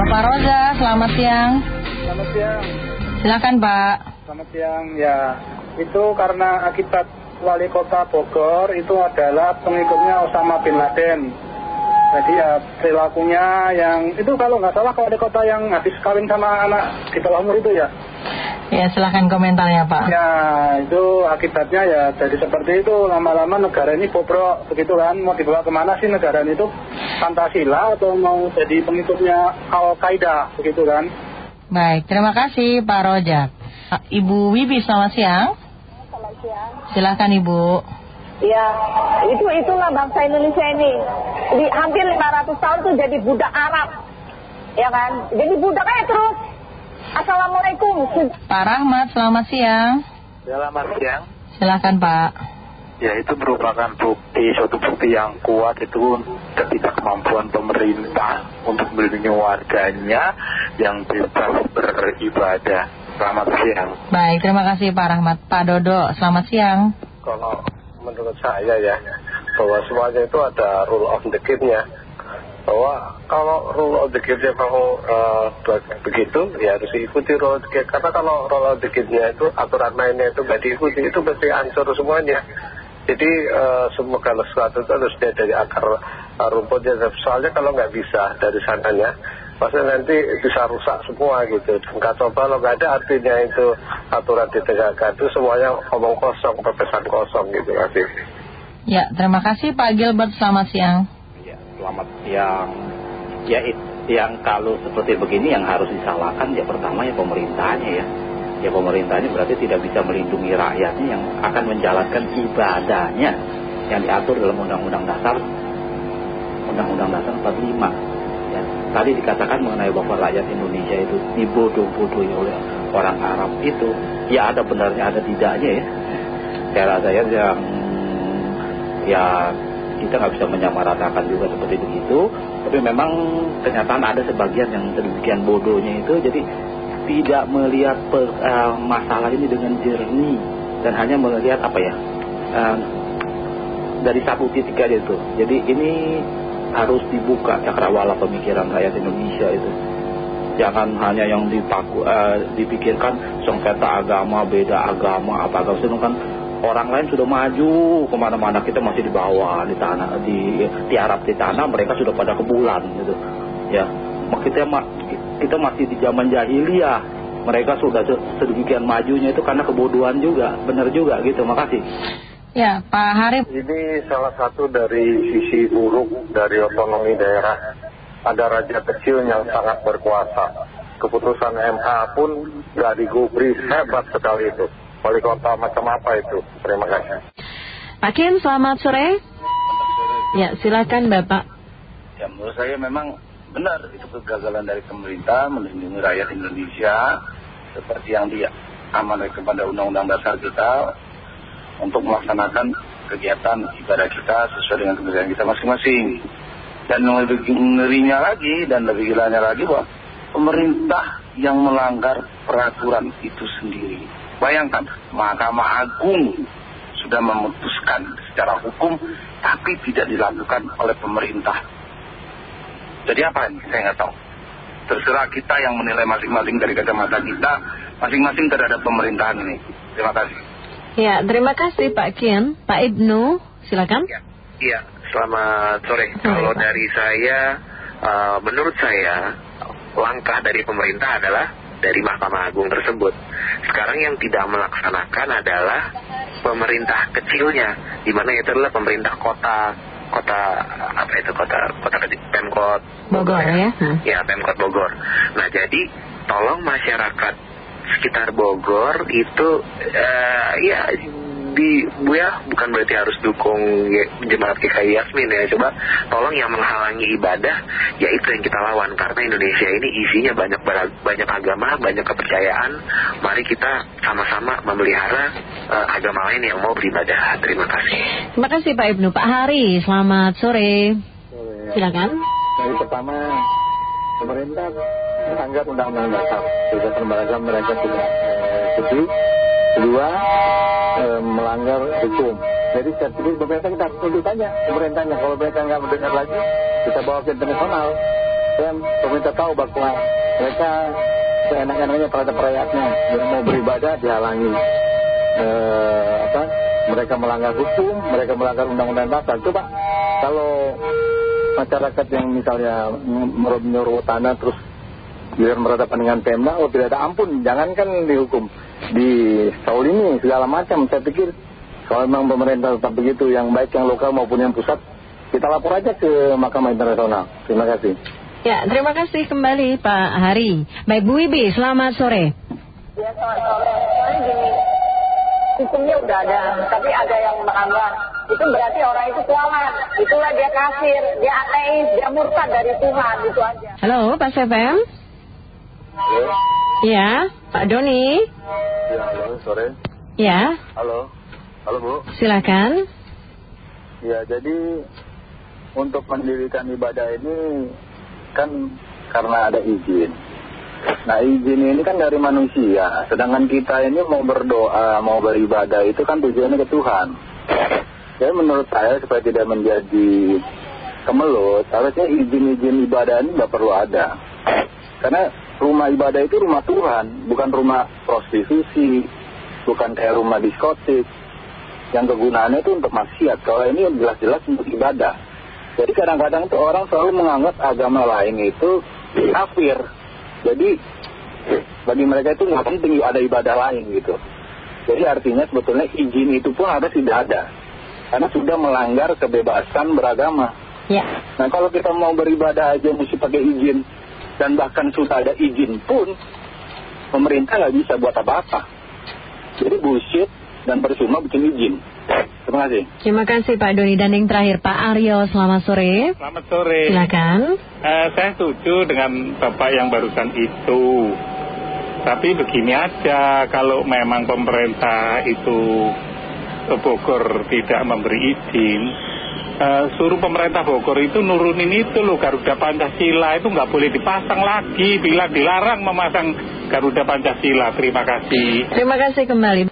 Bapak Roza, selamat siang. Selamat siang. Silakan Pak. Selamat siang. Ya, itu karena akibat wali kota Bogor itu adalah pengikutnya Osama bin Laden. Jadi ya perilakunya yang itu kalau nggak salah wali kota yang habis kawin sama anak di bawah umur itu ya. Ya silakan komentarnya Pak. Ya itu akibatnya ya jadi seperti itu lama-lama negara ini bobrok begitu kan mau dibawa ke mana sih negara ini tuh Pancasila atau mau jadi pengikutnya Al Qaeda begitu kan? Baik, terima kasih Pak Rojak. Ibu Wibi, selamat siang. Selamat siang. Silakan Ibu. Ya, itu itulah bangsa Indonesia ini. Di hampir 500 tahun tuh jadi budak Arab. Ya kan? Jadi budak aja terus. Assalamualaikum. Pak Rahmat, selamat siang. Selamat siang. Silakan Pak. Ya itu merupakan bukti, suatu bukti yang kuat itu ketidakmampuan pemerintah untuk melindungi warganya yang bebas beribadah. Selamat siang. Baik, terima kasih Pak Rahmat. Pak Dodo, selamat siang. Kalau menurut saya ya, bahwa semuanya itu ada rule of the game-nya. Bahwa kalau rule of the game-nya mau uh, begitu, ya harus diikuti rule of the game. Karena kalau rule of the game-nya itu, aturan mainnya itu nggak diikuti, itu pasti hancur semuanya. Jadi uh, semua kalau sesuatu itu harus dia dari akar uh, rumputnya. Soalnya kalau nggak bisa dari sananya, pasti nanti bisa rusak semua gitu. Dan kacau balau nggak ada artinya itu aturan ditegakkan. Itu semuanya omong kosong, pepesan kosong gitu kasih. Ya, terima kasih Pak Gilbert, selamat siang. Ya, selamat siang. Ya, yang kalau seperti begini yang harus disalahkan ya pertama ya pemerintahnya ya. Ya pemerintahnya berarti tidak bisa melindungi rakyatnya yang akan menjalankan ibadahnya yang diatur dalam Undang-Undang Dasar Undang-Undang Dasar 45 ya, tadi dikatakan mengenai bahwa rakyat Indonesia itu dibodoh-bodohi oleh orang Arab itu ya ada benarnya ada tidaknya ya. Saya rasa ya yang ya kita nggak bisa menyamaratakan juga seperti begitu tapi memang kenyataan ada sebagian yang sedemikian bodohnya itu jadi tidak melihat per, uh, masalah ini dengan jernih dan hanya melihat apa ya uh, dari satu titik aja itu. Jadi ini harus dibuka cakrawala pemikiran rakyat Indonesia itu. Jangan hanya yang dipaku, uh, dipikirkan sengketa agama, beda agama, apa agama sedangkan orang lain sudah maju ke mana-mana kita masih di bawah di tanah di di Arab di tanah mereka sudah pada ke bulan gitu. Ya kita kita masih di zaman jahiliyah. Mereka sudah sedemikian majunya itu karena kebodohan juga benar juga gitu. Makasih ya Pak Harif. Ini salah satu dari sisi buruk dari otonomi daerah. Ada raja kecil yang sangat berkuasa. Keputusan MH pun nggak digubris hebat sekali itu wali kota macam apa itu? Terima kasih. Pak Ken selamat sore. Ya silakan Bapak. Ya menurut saya memang benar itu kegagalan dari pemerintah melindungi rakyat Indonesia seperti yang diamanai kepada undang-undang dasar kita untuk melaksanakan kegiatan ibadah kita sesuai dengan kebijakan kita masing-masing. Dan lebih ngerinya lagi dan lebih gilanya lagi bahwa pemerintah yang melanggar peraturan itu sendiri bayangkan Mahkamah Agung sudah memutuskan secara hukum tapi tidak dilakukan oleh pemerintah jadi apa ini? Saya nggak tahu. Terserah kita yang menilai masing-masing dari kacamata kita, masing-masing terhadap pemerintahan ini. Terima kasih. Ya, terima kasih Pak Kian. Pak Ibnu, silakan. Ya, ya selamat sore. sore Kalau Pak. dari saya, uh, menurut saya, langkah dari pemerintah adalah dari Mahkamah Agung tersebut. Sekarang yang tidak melaksanakan adalah pemerintah kecilnya, di mana itu adalah pemerintah kota, kota apa itu kota kota Pemkot Bogor, Bogor ya? Hmm. Ya Pemkot Bogor. Nah jadi tolong masyarakat sekitar Bogor itu uh, ya di Bu ya bukan berarti harus dukung jemaat KKI Yasmin ya. Coba tolong yang menghalangi ibadah ya itu yang kita lawan. Karena Indonesia ini isinya banyak banyak agama banyak kepercayaan. Mari kita sama-sama memelihara uh, agama lain yang mau beribadah. Terima kasih. Terima kasih Pak Ibnu. Pak Hari selamat sore, sore. silakan. Dari pertama pemerintah menganggap undang-undang dasar sudah lembaga mereka sudah setuju kedua eh, melanggar hukum. Jadi saya pikir pemerintah kita harus tanya pemerintahnya. Kalau mereka nggak mendengar lagi kita bawa ke internasional. Dan pemerintah tahu bahwa mereka seenak-enaknya pada rakyatnya. Yang mau beribadah dihalangi. Eh, apa? Mereka melanggar hukum mereka melanggar undang-undang dasar. Pak kalau masyarakat yang misalnya menyuruh tanah terus biar berhadapan dengan Pemda oh tidak ada ampun jangankan dihukum di Saul ini segala macam saya pikir kalau memang pemerintah tetap begitu yang baik yang lokal maupun yang pusat kita lapor aja ke Mahkamah Internasional terima kasih Ya, terima kasih kembali Pak Hari. Baik Bu Wibi, selamat sore. Ya, selamat sore. Soalnya gini, hukumnya udah ada, tapi ada yang melanggar. Itu berarti orang itu kualat. Itulah dia kafir, dia ateis, dia murtad dari Tuhan, itu aja. Halo, Pak Sepem. Halo Ya, Pak Doni. ya halo sore Ya, halo halo Bu silakan. Ya, jadi untuk mendirikan ibadah ini kan karena ada izin. Nah, izin ini kan dari manusia. Sedangkan kita ini mau berdoa, mau beribadah itu kan tujuannya ke Tuhan. Jadi menurut saya supaya tidak menjadi kemelut, harusnya izin-izin ibadah ini nggak perlu ada. Karena rumah ibadah itu rumah Tuhan, bukan rumah prostitusi, bukan kayak rumah diskotik yang kegunaannya itu untuk maksiat. Kalau ini jelas-jelas untuk ibadah. Jadi kadang-kadang tuh orang selalu menganggap agama lain itu kafir. Jadi bagi mereka itu nggak penting ada ibadah lain gitu. Jadi artinya sebetulnya izin itu pun harus tidak ada. Karena sudah melanggar kebebasan beragama. Ya, Nah kalau kita mau beribadah aja mesti pakai izin. Dan bahkan sudah ada izin pun, pemerintah nggak bisa buat apa-apa. Jadi bullshit dan percuma bikin izin. Terima kasih. terima kasih Pak Doni. Dan yang terakhir Pak Aryo, selamat sore. Selamat sore. Silakan. Eh, saya setuju dengan Bapak yang barusan itu. Tapi begini aja, kalau memang pemerintah itu Bogor tidak memberi izin, eh, suruh pemerintah Bogor itu nurunin itu loh Garuda Pancasila itu nggak boleh dipasang lagi bila dilarang memasang Garuda Pancasila. Terima kasih. Terima kasih kembali.